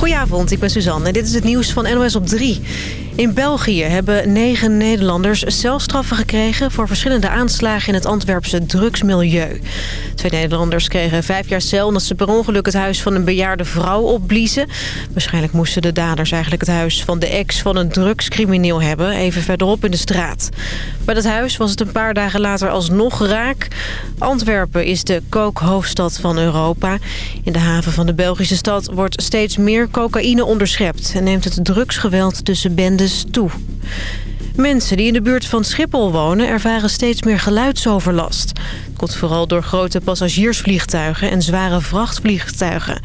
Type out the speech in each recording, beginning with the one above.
Goedenavond, ik ben Suzanne en dit is het nieuws van NOS op 3. In België hebben negen Nederlanders celstraffen gekregen... voor verschillende aanslagen in het Antwerpse drugsmilieu. Twee Nederlanders kregen vijf jaar cel... omdat ze per ongeluk het huis van een bejaarde vrouw opbliezen. Waarschijnlijk moesten de daders eigenlijk het huis van de ex... van een drugscrimineel hebben, even verderop in de straat. Bij dat huis was het een paar dagen later alsnog raak. Antwerpen is de kookhoofdstad van Europa. In de haven van de Belgische stad wordt steeds meer cocaïne onderschept... en neemt het drugsgeweld tussen bendes toe. Mensen die in de buurt van Schiphol wonen ervaren steeds meer geluidsoverlast. Het komt vooral door grote passagiersvliegtuigen en zware vrachtvliegtuigen.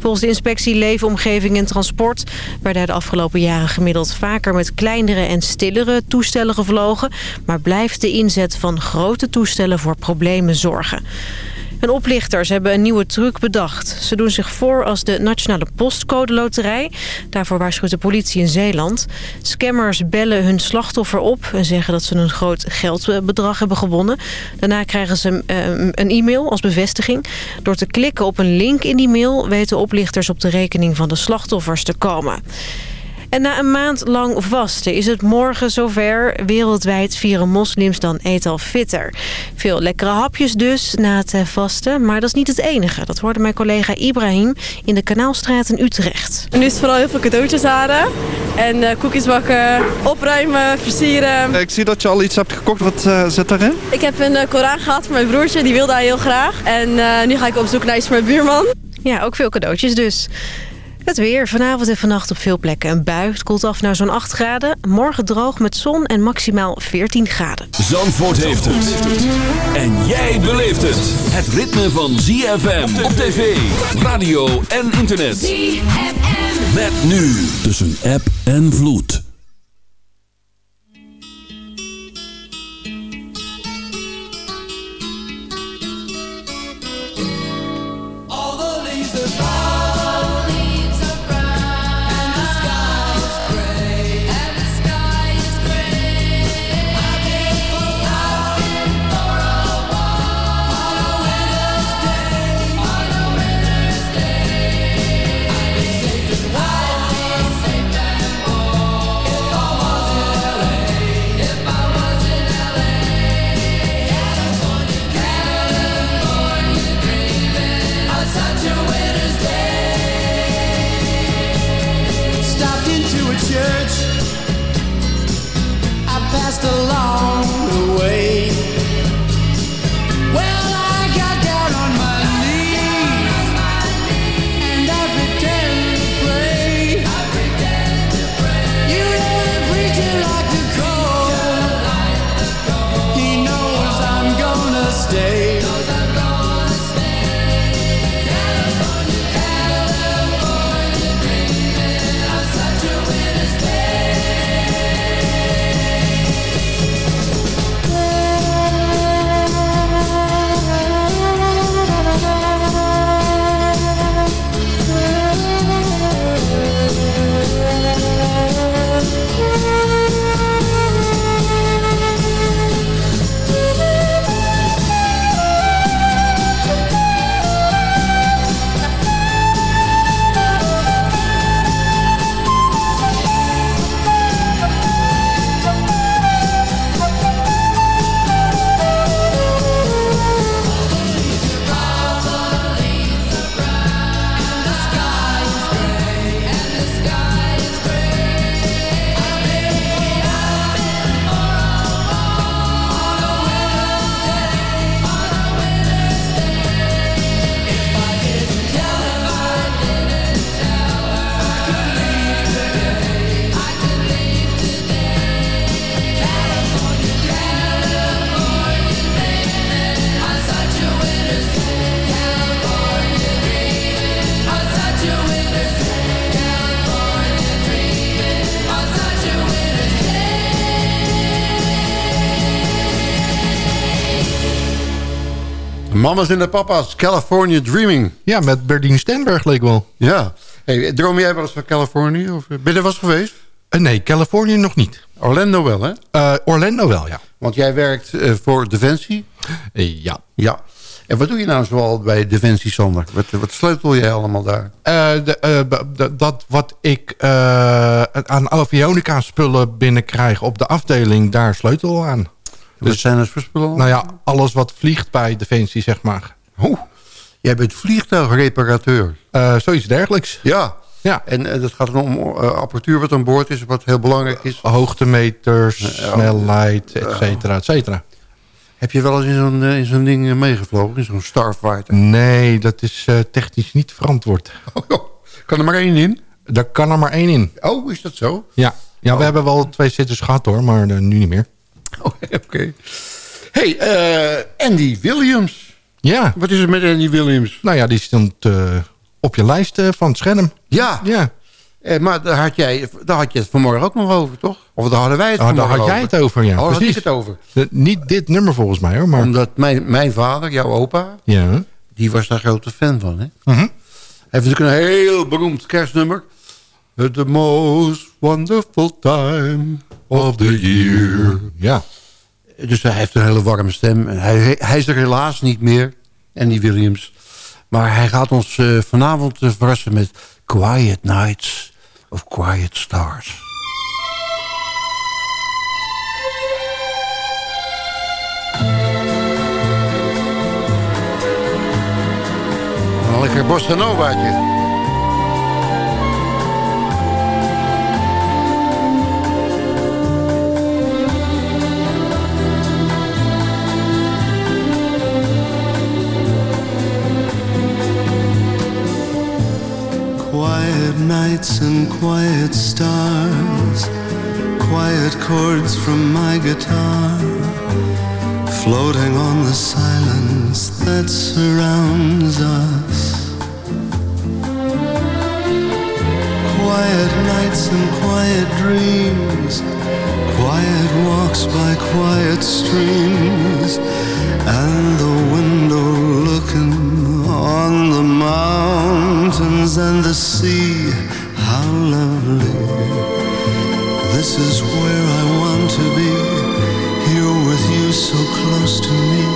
Volgens de inspectie Leefomgeving en Transport werden de afgelopen jaren gemiddeld vaker met kleinere en stillere toestellen gevlogen. Maar blijft de inzet van grote toestellen voor problemen zorgen. En oplichters hebben een nieuwe truc bedacht. Ze doen zich voor als de Nationale Postcode Loterij. Daarvoor waarschuwt de politie in Zeeland. Scammers bellen hun slachtoffer op en zeggen dat ze een groot geldbedrag hebben gewonnen. Daarna krijgen ze eh, een e-mail als bevestiging. Door te klikken op een link in die mail weten oplichters op de rekening van de slachtoffers te komen. En na een maand lang vasten is het morgen zover. Wereldwijd vieren moslims dan eet al fitter. Veel lekkere hapjes dus na het eh, vasten. Maar dat is niet het enige. Dat hoorde mijn collega Ibrahim in de Kanaalstraat in Utrecht. Nu is het vooral heel veel cadeautjes halen. En uh, koekjes bakken, opruimen, versieren. Ik zie dat je al iets hebt gekocht. Wat uh, zit daarin? Ik heb een uh, Koran gehad voor mijn broertje. Die wilde hij heel graag. En nu ga ik op zoek naar iets voor mijn buurman. Ja, ook veel cadeautjes dus. Het weer. Vanavond en vannacht op veel plekken een bui. Het koelt af naar zo'n 8 graden. Morgen droog met zon en maximaal 14 graden. Zandvoort heeft het. En jij beleeft het. Het ritme van ZFM op tv, radio en internet. ZFM. Met nu tussen app en vloed. Mamas en de papa's, California Dreaming. Ja, met Berdien Stenberg leek wel. Ja. Hey, droom jij wel eens van Californië? Of, ben je er was geweest? Uh, nee, Californië nog niet. Orlando wel, hè? Uh, Orlando wel, ja. Want jij werkt uh, voor Defensie? ja. Ja. En wat doe je nou zoal bij Defensie, Sander? Wat, wat sleutel jij allemaal daar? Eh, de, eh, dat wat ik eh, aan avionica spullen binnenkrijg op de afdeling, daar sleutel aan. Wat zijn dat voor spullen? Nou ja, alles wat vliegt bij Defensie, zeg maar. Oeh, jij bent vliegtuigreparateur. Eh, zoiets dergelijks. Ja. Ja. En eh, dat gaat dan om eh, apparatuur wat aan boord is, wat heel belangrijk is. Hoogtemeters, snelheid, et cetera, et cetera. Heb je wel eens in zo'n in zo'n ding meegevlogen, in zo'n Starfighter? Nee, dat is technisch niet verantwoord. kan er maar één in? Daar kan er maar één in. Oh, is dat zo? Ja, ja we hebben wel twee zitters gehad hoor, maar nu niet meer. Oh, oké. hey, eh, Andy Williams. Ja, Wat is er met Andy Williams? nou ja, die stond eh, op je lijst eh, van het scherm. Ja, Ja, eh, maar daar had, jij, daar had je het vanmorgen ook nog over, toch? Of daar hadden wij het oh, daar vanmorgen had jij over. het over, ja. Oh, daar had ik het over. De- niet dit nummer volgens mij hoor, maar... Omdat mijn, mijn vader, jouw opa, Ja. die was daar grote fan van. Hè? Mhm. Hij heeft natuurlijk een heel beroemd kerstnummer. The most wonderful time of the year. Ja. Dus hij heeft een hele warme stem. En Hij, hij is er helaas niet meer, Andy Williams. Maar hij gaat ons eh, vanavond eh, verrassen met Quiet Nights of Quiet Stars. Een lekker bossa novaatje. Quiet nights and quiet stars, quiet chords from my guitar, floating on the silence that surrounds us. Quiet nights and quiet dreams, quiet walks by quiet streams, and the window looking on the mountains and the sea. How lovely. This is where I want to be, here with you so close to me.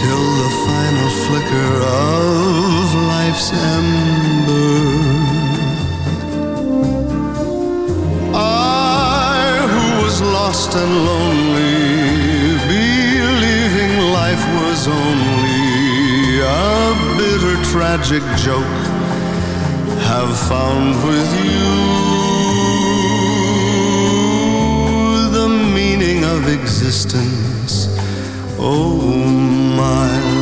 Till the final flicker of life's ember. I who was lost and lonely, believing life was only tragic joke, have found with you the meaning of existence. Oh, my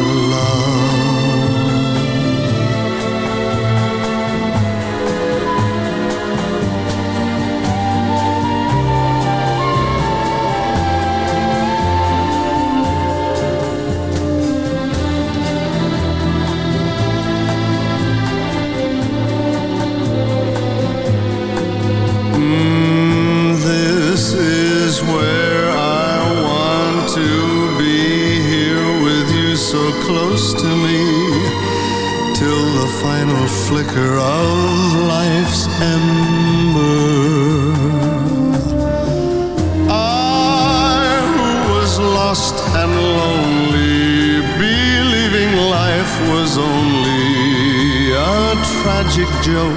joke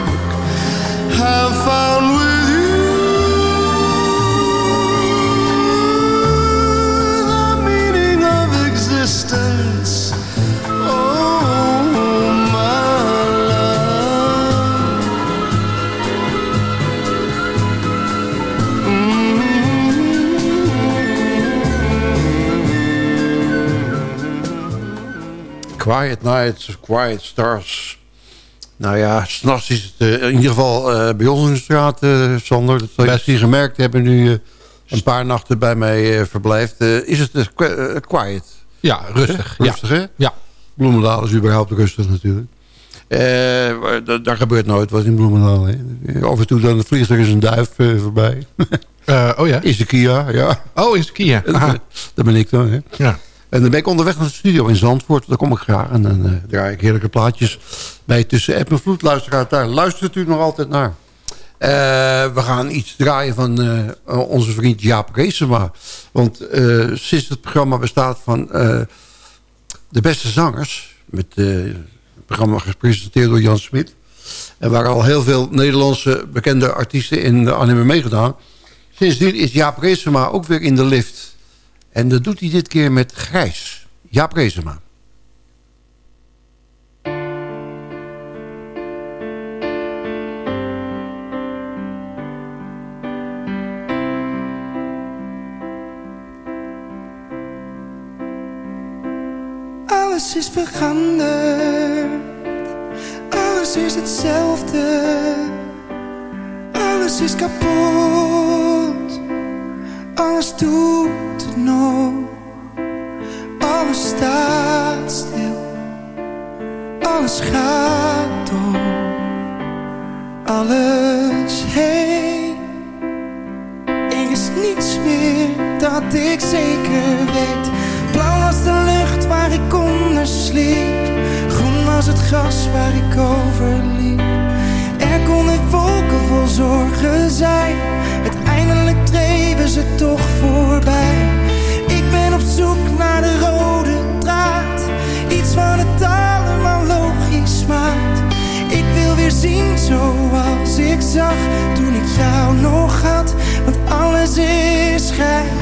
have found with you the meaning of existence. Oh, love. Mm-hmm. Quiet Nights, Quiet Stars. Nou ja, s'nachts is het eh, in ieder geval eh, bij ons in de straat, eh Sander. Dat zal je gemerkt hebben nu je een paar nachten bij mij verblijft. is het dus qui- quiet. Ja, rustig. Ja. Rustig, hè? Ja. Bloemendaal is überhaupt rustig natuurlijk. Daar gebeurt nooit wat in Bloemendaal. Hè? Af en toe dan vliegt er eens een duif voorbij. Oh ja? is de Kia, ja. Oh, is de Kia. Dat ben ik dan, hè. Ja. En dan ben ik onderweg naar de studio in Zandvoort. Daar kom ik graag. En dan eh, draai ik heerlijke plaatjes bij Tussen App en Vloed. Luisteraar, daar luistert u nog altijd naar. Eh, we gaan iets draaien van eh, onze vriend Jaap Reesema. Want sinds het programma bestaat van... De Beste Zangers. Met het programma gepresenteerd door Jan Smit. En waar al heel veel Nederlandse bekende artiesten in de anime meegedaan. Sindsdien is Jaap Reesema ook weer in de lift. En dat doet hij dit keer met Grijs. Jaap Reesema. Alles is veranderd. Alles is hetzelfde. Alles is kapot. Alles doet het nog. Alles staat stil. Alles gaat door. Alles heen. Er is niets meer dat ik zeker weet. Blauw was de lucht waar ik onder sliep. Groen was het gras waar ik over liep. Er konden wolken vol zorgen zijn. Uiteindelijk toch voorbij. Ik ben op zoek naar de rode draad. Iets van het allemaal logisch maakt. Ik wil weer zien zoals ik zag toen ik jou nog had. Want alles is grijs.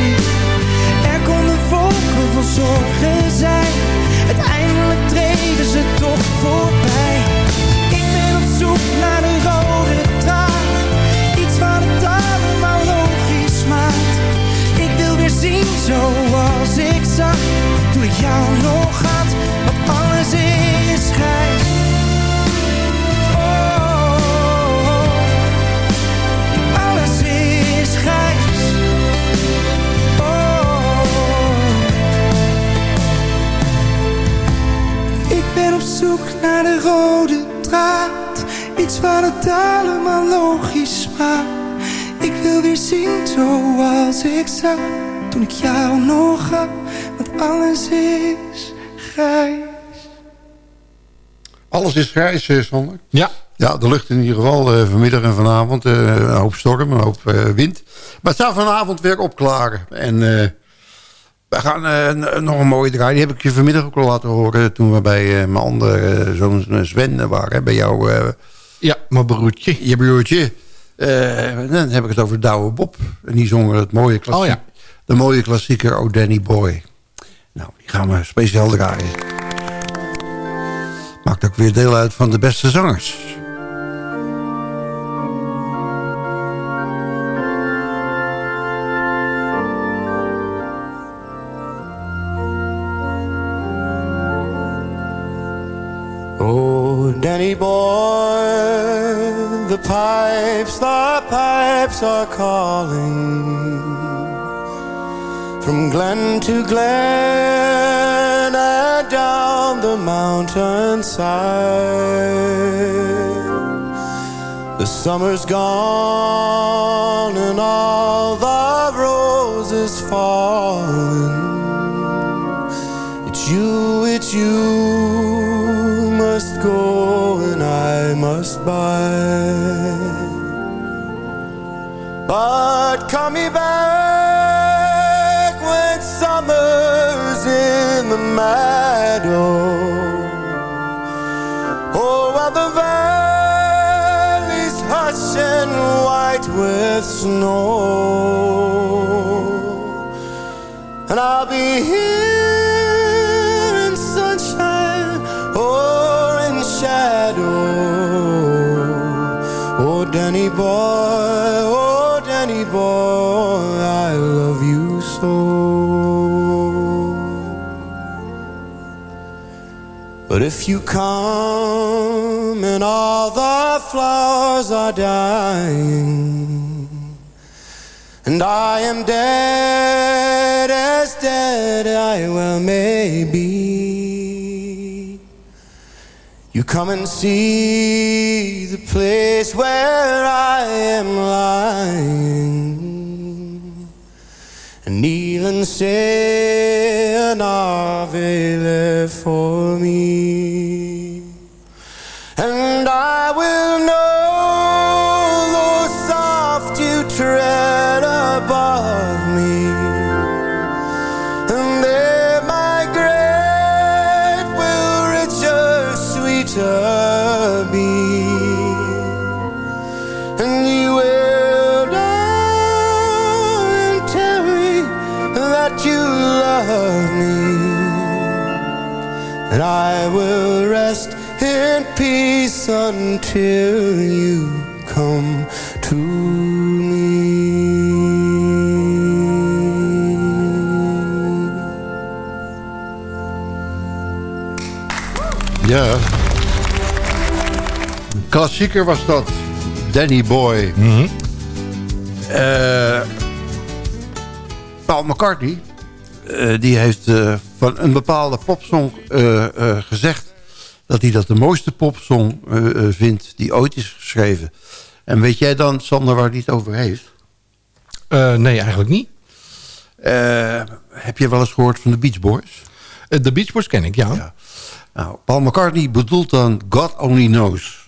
Liep. Er konden wolken vol zorgen zijn, uiteindelijk treden ze toch voorbij. Ik ben op zoek naar de rode draad, iets wat het allemaal logisch maakt. Ik wil weer zien zoals ik zag toen ik jou nog had, iets wat het allemaal logisch maakt. Ik wil weer zien zoals ik zag toen ik jou nog had, want alles is grijs. Alles is grijs, eh, Sander. Ja, Ja, de lucht in ieder geval eh, vanmiddag en vanavond. eh, een hoop storm, een hoop eh, wind. Maar het zou vanavond weer opklaren. En eh, we gaan eh, nog een mooie draai. Die heb ik je vanmiddag ook al laten horen... toen we bij eh, mijn andere zoon Sven waren. Bij jou, eh, ja mijn broertje. je broertje. Eh, dan heb ik het over Douwe Bob. En die zongen het mooie klassiek, Oh ja. de mooie klassieker Oh Danny Boy. Nou, die gaan we speciaal draaien. Maakt ook weer deel uit van de beste zangers. Pipes, the pipes are calling from glen to glen and down the mountainside. The summer's gone and all the roses fallen. It's you, it's you must go and I must buy. But call me back when summer's in the meadow. Oh, while the valley's hush and white with snow. And I'll be here in sunshine or in shadow. Oh, Danny boy boy, I love you so. But if you come and all the flowers are dying, and I am dead as dead I well may be, you come and see the place where I am lying and kneel and say an Ave for me. Peace until you come to me. Ja. Klassieker was dat. Danny Boy. Eh, Paul McCartney... eh, die heeft eh, van een bepaalde popsong eh, eh, gezegd... dat hij dat de mooiste popsong eh, eh, vindt die ooit is geschreven. En weet jij dan, Sander, waar hij het over heeft? Eh, nee, eigenlijk niet. Heb je wel eens gehoord van de Beach Boys? De Beach Boys ken ik, ja. Ja. Nou, Paul McCartney bedoelt dan God Only Knows.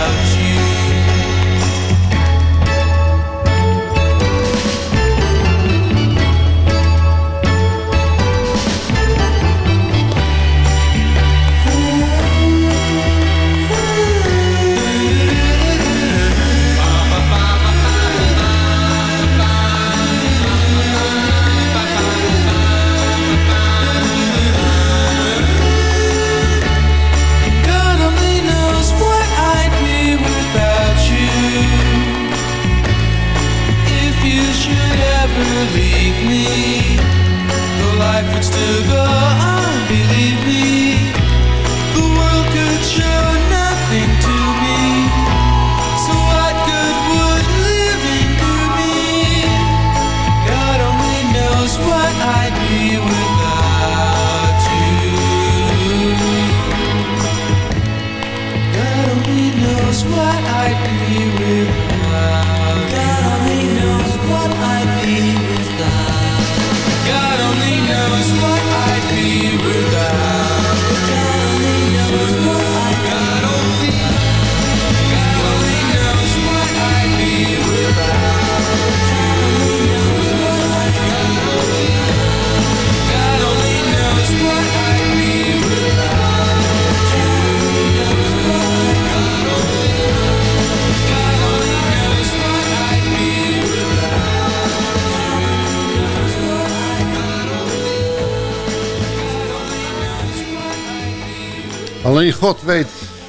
God weet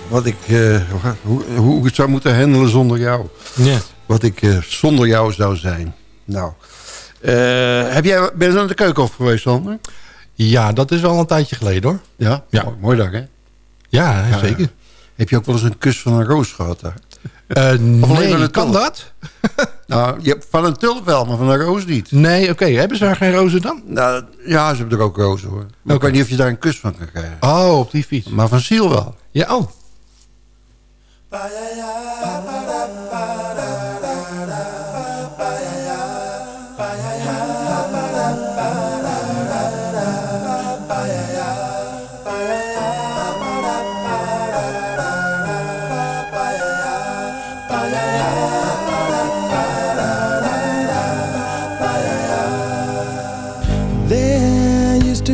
wat ik, eh, hoe, hoe ik het zou moeten handelen zonder jou. Ja. Wat ik eh, zonder jou zou zijn. Nou, eh, heb jij, ben je aan de keukenhof geweest, Sander? Ja, dat is wel een tijdje geleden hoor. Ja? Ja. Mooi, mooi dag, hè? Ja, Ja, zeker. Heb je ook wel eens een kus van een roos gehad daar? Uh, nee, kan dat? nou, je hebt van een tulp wel, maar van een roos niet. Nee, oké. Hebben ze daar geen rozen dan? Nou, ja, ze hebben er ook rozen hoor. Maar okay. ik weet niet of je daar een kus van kan krijgen. Oh, op die fiets. Maar van Ziel wel. Ja, oh.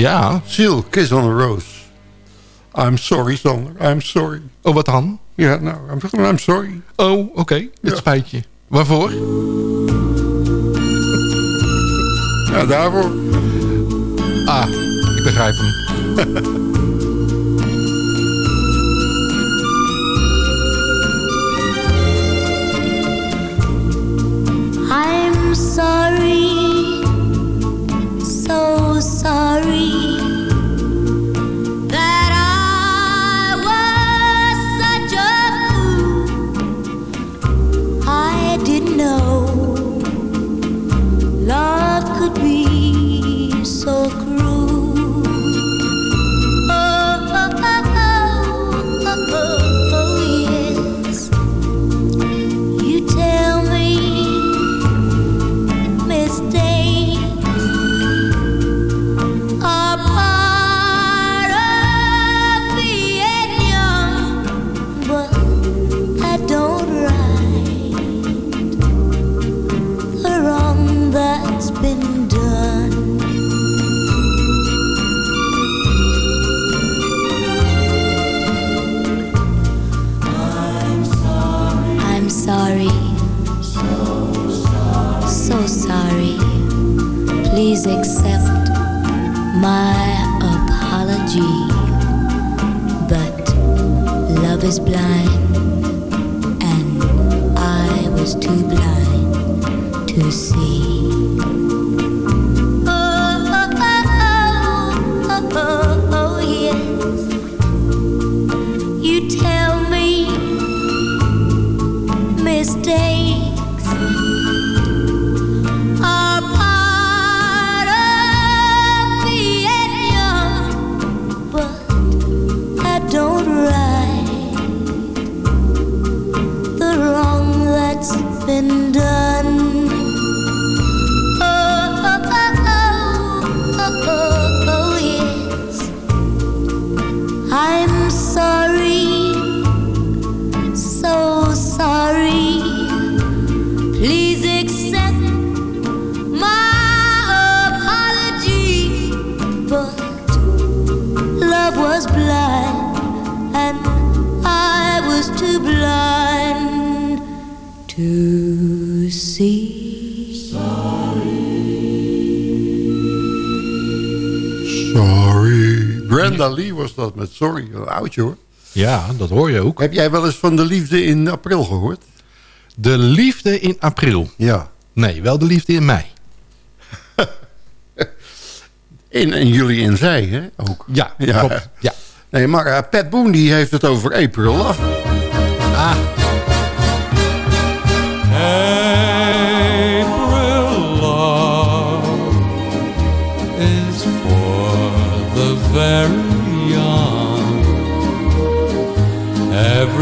Ja. Seal, Kiss on a Rose. I'm sorry, Sander. I'm sorry. Oh, wat dan? Ja, nou, I'm, I'm sorry. Oh, oké. Het Ja. spijt je. Waarvoor? Ja, daarvoor. Ah, ik begrijp hem. I'm sorry, so sorry Musics. Oudje hoor. Ja, dat hoor je ook. Heb jij wel eens van de liefde in april gehoord? De liefde in april. Ja. Nee, wel de liefde in mei. In, en jullie en zij, hè? Ook. Ja, klopt. Ja. Nee, maar eh, Pat Boone die heeft het over April Love. Ah,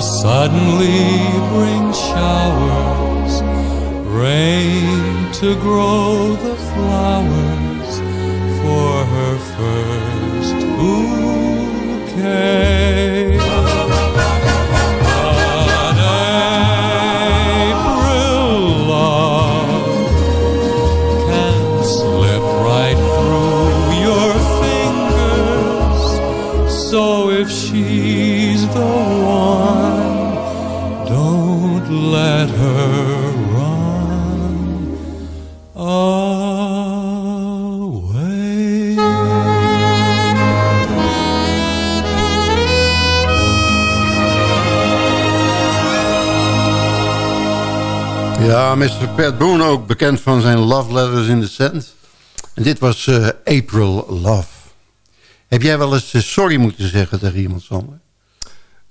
Suddenly bring showers, rain to grow the flowers for her first bouquet. Ja, Mr. Pat Boone ook bekend van zijn Love Letters in the Sand. En dit was eh, April Love. Heb jij wel eens eh, sorry moeten zeggen tegen iemand, Sander?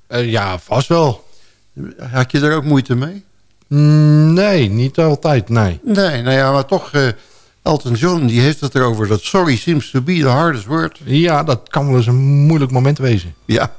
Eh, ja, vast wel. Had je er ook moeite mee? Mm, nee, niet altijd, nee. Nee, nou ja, maar toch... Elton John die heeft het erover dat sorry seems to be the hardest word. Ja, dat kan wel eens een moeilijk moment wezen. Ja.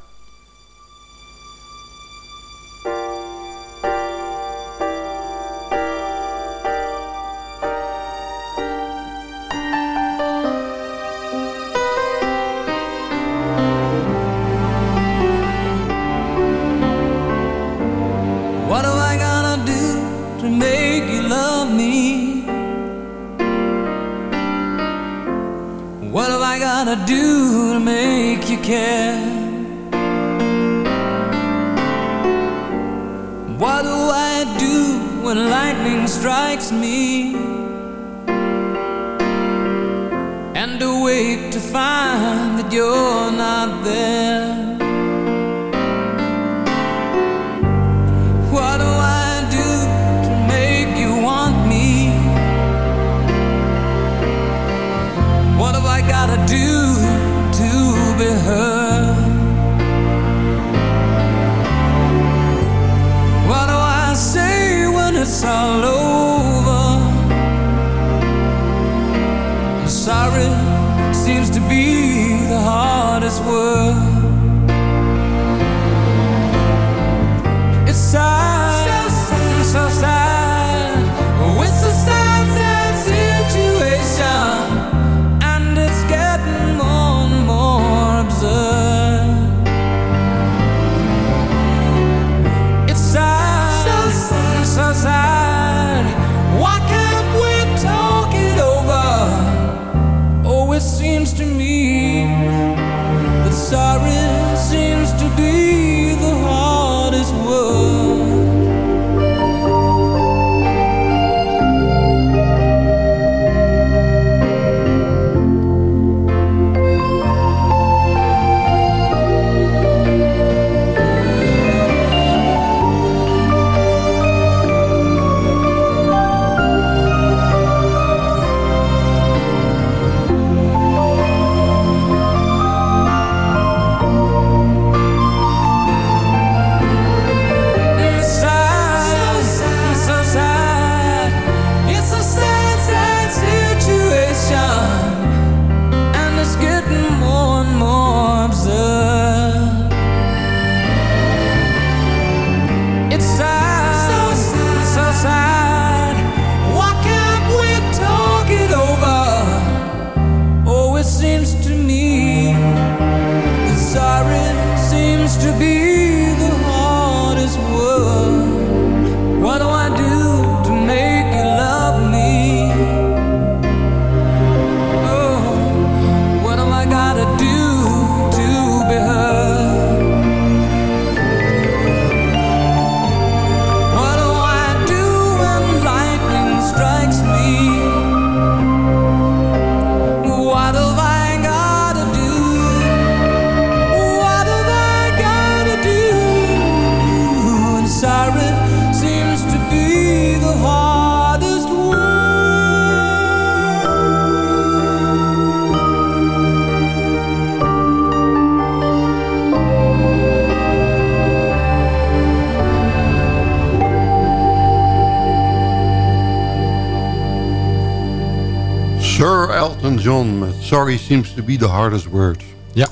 Sorry seems to be the hardest word. Ja.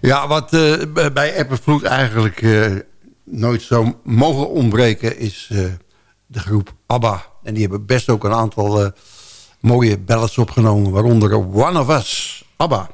Ja, wat b- bij Eppenvloed eigenlijk eh, nooit zou mogen ontbreken... is eh, de groep ABBA. En die hebben best ook een aantal mooie ballads opgenomen. Waaronder One of Us, ABBA.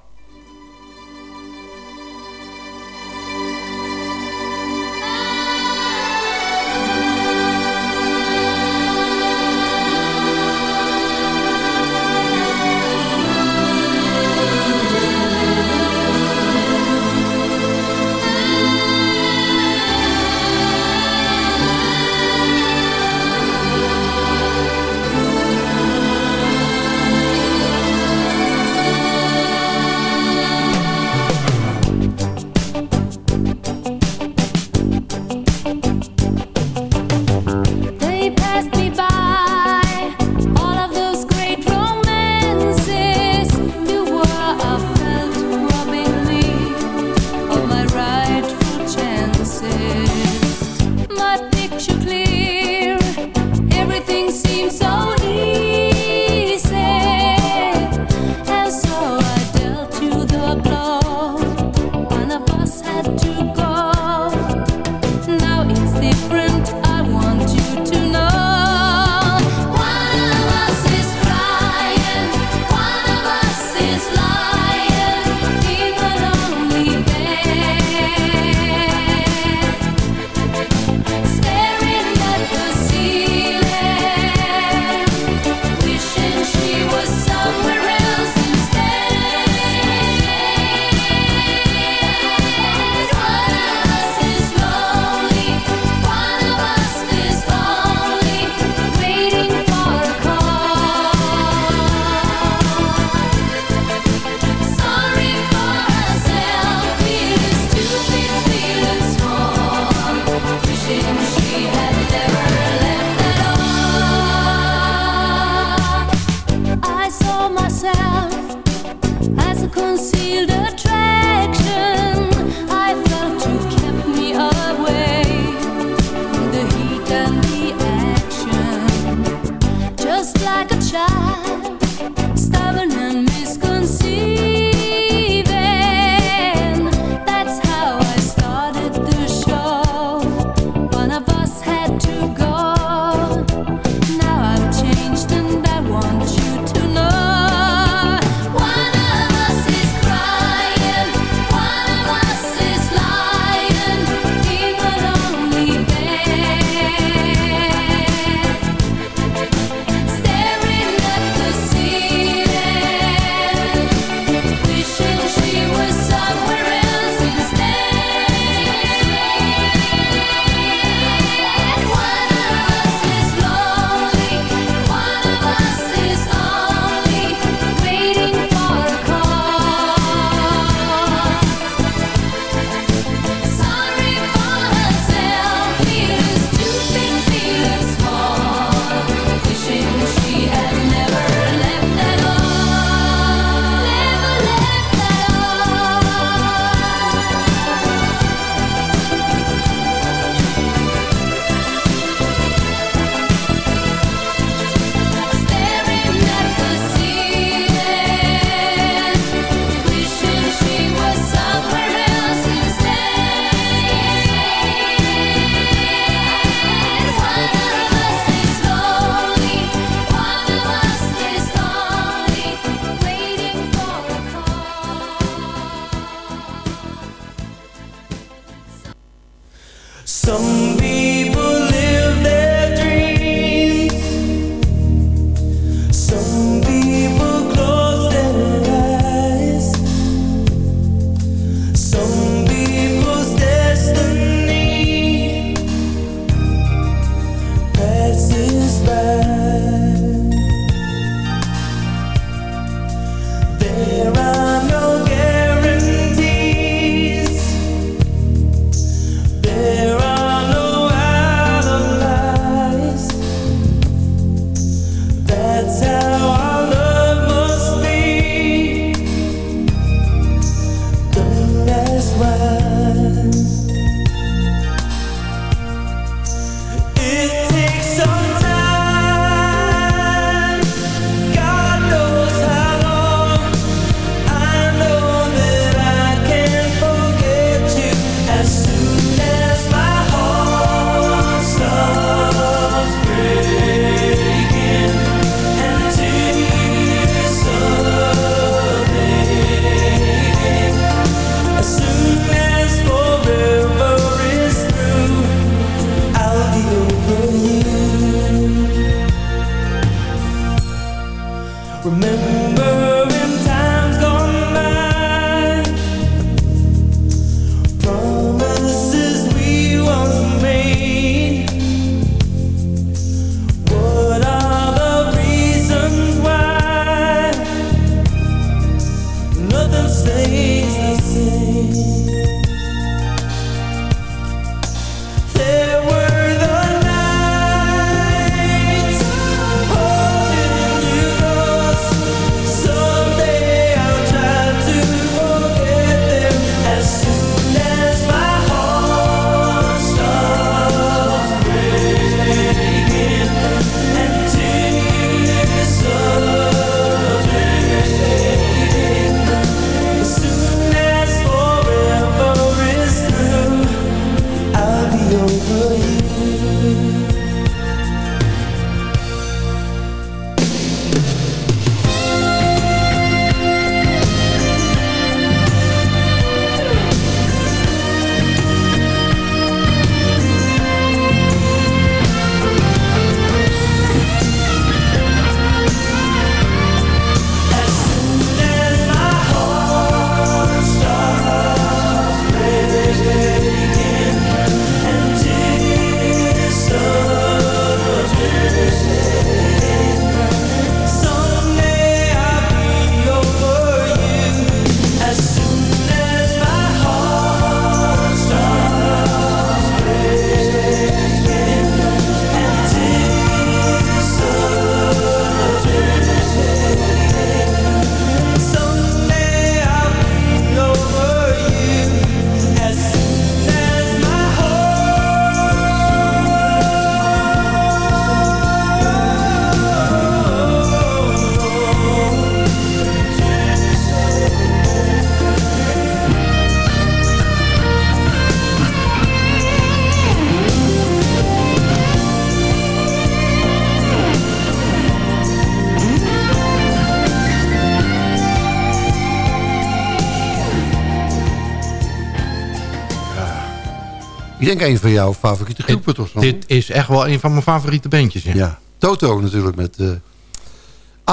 Denk een van jouw favoriete groepen, toch? Dit is echt wel een van mijn favoriete bandjes. Ja. Ja. Toto natuurlijk met eh,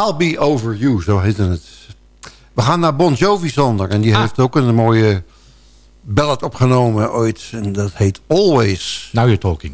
I'll Be Over You, zo heette het. We gaan naar Bon Jovi, Sander. En die Ah. heeft ook een mooie ballad opgenomen ooit. En dat heet Always. Now you're talking.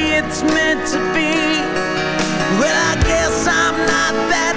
it's meant to be. Well, I guess I'm not that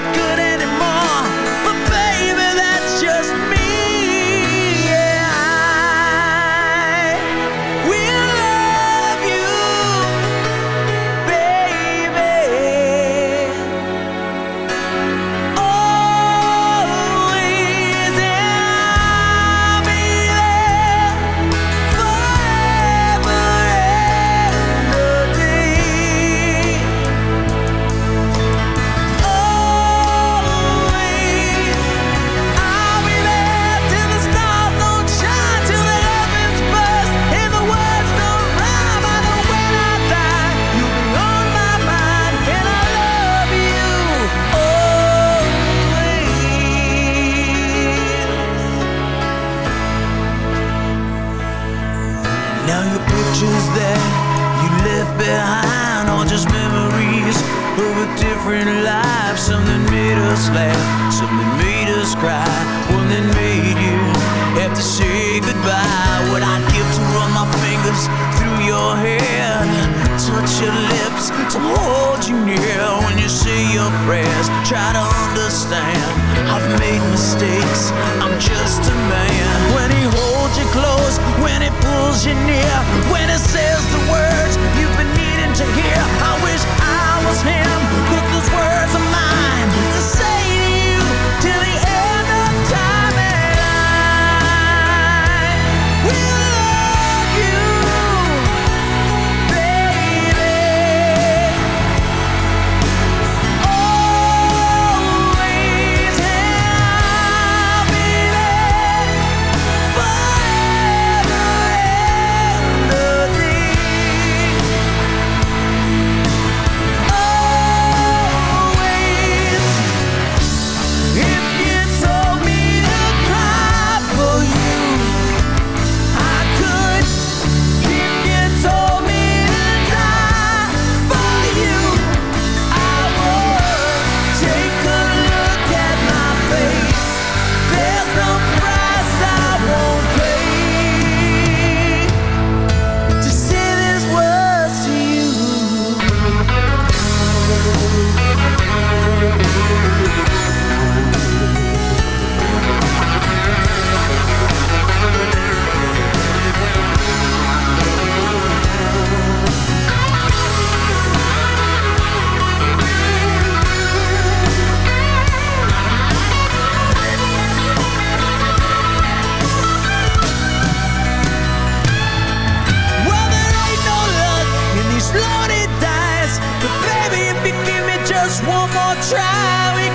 different life. Something made us laugh, something made us cry, one that made you have to say goodbye. What I'd give to run my fingers through your hair, touch your lips to hold you near when you say your prayers. Try to understand, I've made mistakes. I'm just a man. When he holds you close, when he pulls you near, when he says the word to hear. I wish I was him. Put those words of mine. Just one more try, we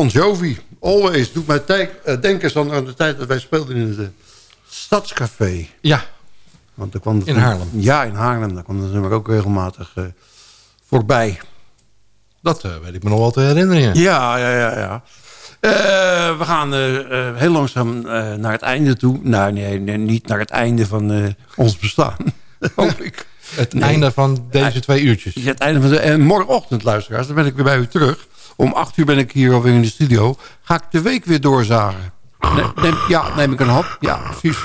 Bon Jovi. Always. Doet mij eh, denken aan, aan de tijd dat wij speelden in het eh, Stadscafé. Ja, Want er kwam In Haarlem. Ja, in Haarlem. Daar kwam het nummer ook regelmatig eh, voorbij. dat eh, weet ik me nog wel te herinneren. Ja, ja, ja. ja. We gaan heel langzaam naar het einde toe. Nou, nee, nee, niet naar het einde van ons bestaan. Hoop ik. Het Nee. einde van deze twee uurtjes. Het einde van de, en morgenochtend, luisteraars, dan ben ik weer bij u terug. Om acht uur ben ik hier alweer in de studio. Ga ik de week weer doorzagen. Ne- neem, ja, neem ik een hap. Ja, precies.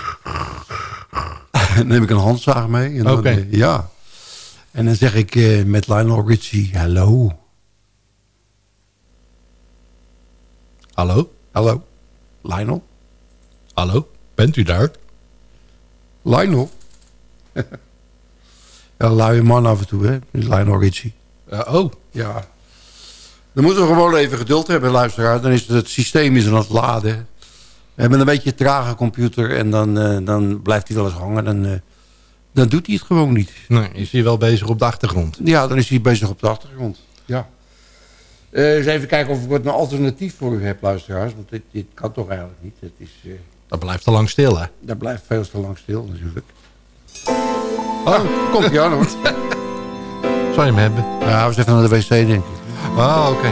neem ik een handzaag mee. en dan, Oké. eh, ja. En dan zeg ik eh, met Lionel Richie, hallo. Hallo? Hallo. Lionel? Hallo? Bent u daar? Lionel? ja, een luie man af en toe, hè. Lionel Richie. Oh, Ja. Dan moeten we gewoon even geduld hebben, luisteraar. Dan is het, het systeem is aan het laden. We hebben een beetje een trage computer en dan, eh, dan blijft hij wel eens hangen. Dan, eh, dan doet hij het gewoon niet. nee, is hij wel bezig op de achtergrond? Ja, dan is hij bezig op de achtergrond. Ja. Eh, eens even kijken of ik wat een alternatief voor u heb, luisteraars. Want dit, dit kan toch eigenlijk niet. Het is, Dat blijft te lang stil, hè? dat blijft veel te lang stil natuurlijk. Oh, komt hij aan hoor. Zou je hem hebben? Ja, we eens even naar de wc denk ik. Ah, oh, oké.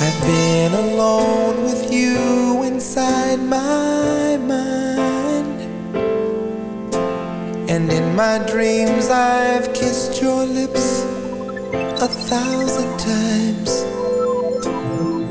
I've been alone with you inside my mind. And in my dreams, I've kissed your lips a thousand times.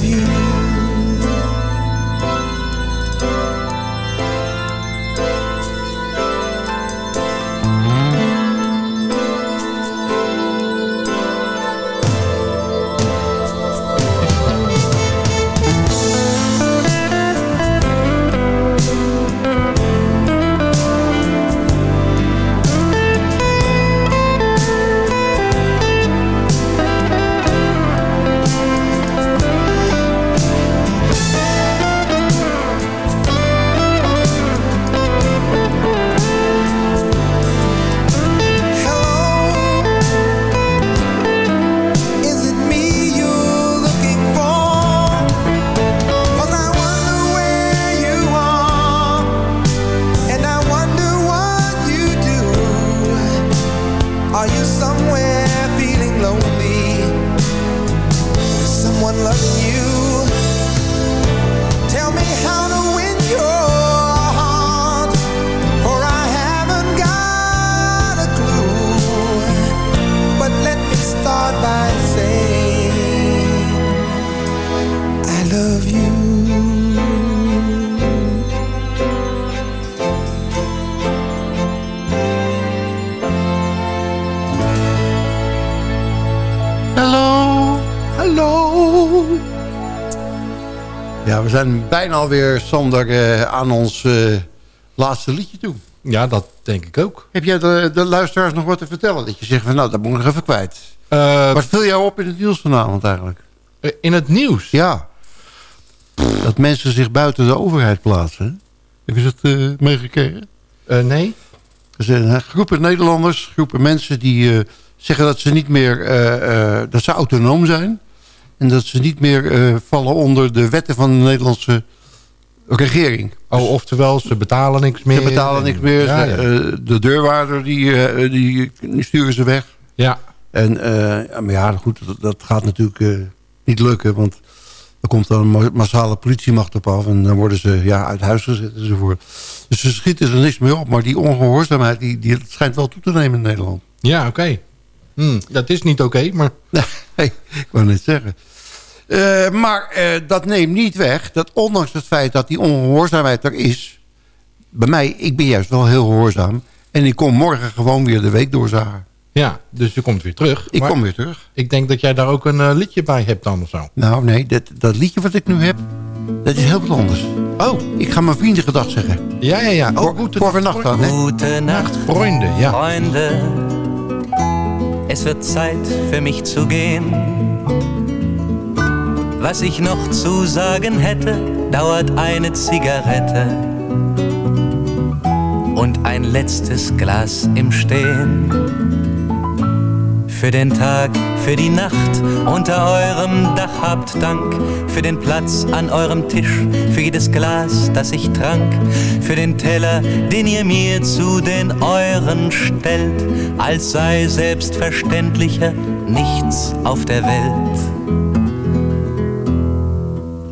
with you. Bijna alweer, Sander, eh, aan ons eh, laatste liedje toe. Ja, dat denk ik ook. Heb jij de, de luisteraars nog wat te vertellen? Dat je zegt van, nou, dat moet ik nog even kwijt. Eh, Wat viel jou op in het nieuws vanavond eigenlijk? in het nieuws? Ja. Dat mensen zich buiten de overheid plaatsen. Heb je dat meegekregen? Nee? Er zijn groepen Nederlanders, groepen mensen die zeggen dat ze niet meer dat ze autonoom zijn. En dat ze niet meer eh, vallen onder de wetten van de Nederlandse regering. Oh, oftewel, ze betalen niks meer. Ze betalen niks meer. Ja, Ze, ja. eh, de deurwaarder die, eh, die, die sturen ze weg. ja. En, ja, maar ja, goed, dat, dat gaat natuurlijk niet lukken. Want er komt dan een ma- massale politiemacht op af. En dan worden ze ja, uit huis gezet enzovoort. Dus ze schieten er niks mee op. Maar die ongehoorzaamheid die, die schijnt wel toe te nemen in Nederland. Ja, oké. Hm, dat is niet oké, maar... Nee, ik wou net zeggen. Eh, maar eh, dat neemt niet weg dat ondanks het feit dat die ongehoorzaamheid er is... bij mij, ik ben juist wel heel gehoorzaam... en ik kom morgen gewoon weer de week doorzagen. Ja, dus je komt weer terug. Ik kom weer terug. Ik denk dat jij daar ook een eh, liedje bij hebt dan of zo. Nou, nee, dat, dat liedje wat ik nu heb, dat is heel wat anders. Oh, Ik ga mijn vrienden gedag zeggen. ja, ja, ja. Voor- Oh, goed. voor vannacht dan, hè? Gute Nacht, Vrienden, ja. Freunde. Es wird Zeit für mich zu gehen. Was ich noch zu sagen hätte, dauert eine Zigarette und ein letztes Glas im Stehen. Für den Tag, für die Nacht unter eurem Dach habt Dank. Für den Platz an eurem Tisch, für jedes Glas, das ich trank. Für den Teller, den ihr mir zu den euren stellt. Als sei selbstverständlicher nichts auf der Welt.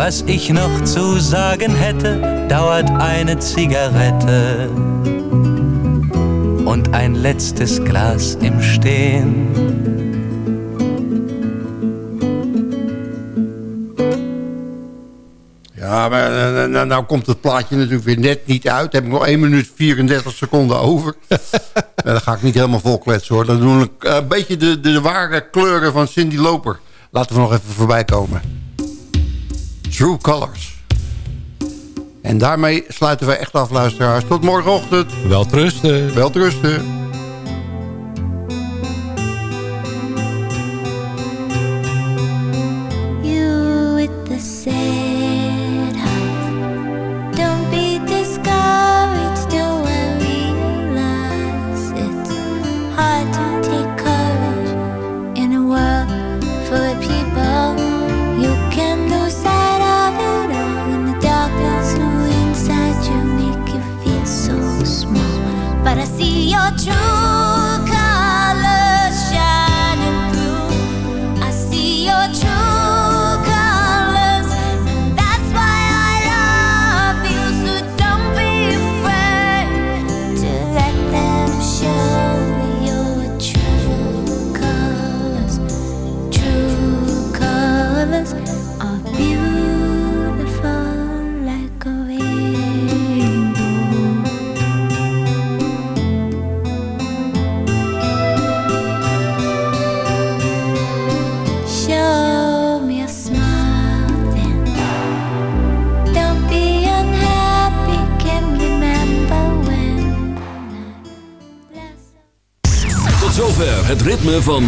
Was ich noch zu sagen hätte, dauert eine Zigarette und ein letztes Glas im Stehen. Ja, maar eh, nou, nou komt het plaatje natuurlijk weer net niet uit. Heb ik nog 1 minuut 34 seconden over. Dan ga ik niet helemaal vol kletsen hoor. Dan doe ik eh, een beetje de, de ware kleuren van Cindy Loper. Laten we nog even voorbij komen. True Colors. En daarmee sluiten wij echt af, luisteraars. Tot morgenochtend. Wel trusten. Wel trusten.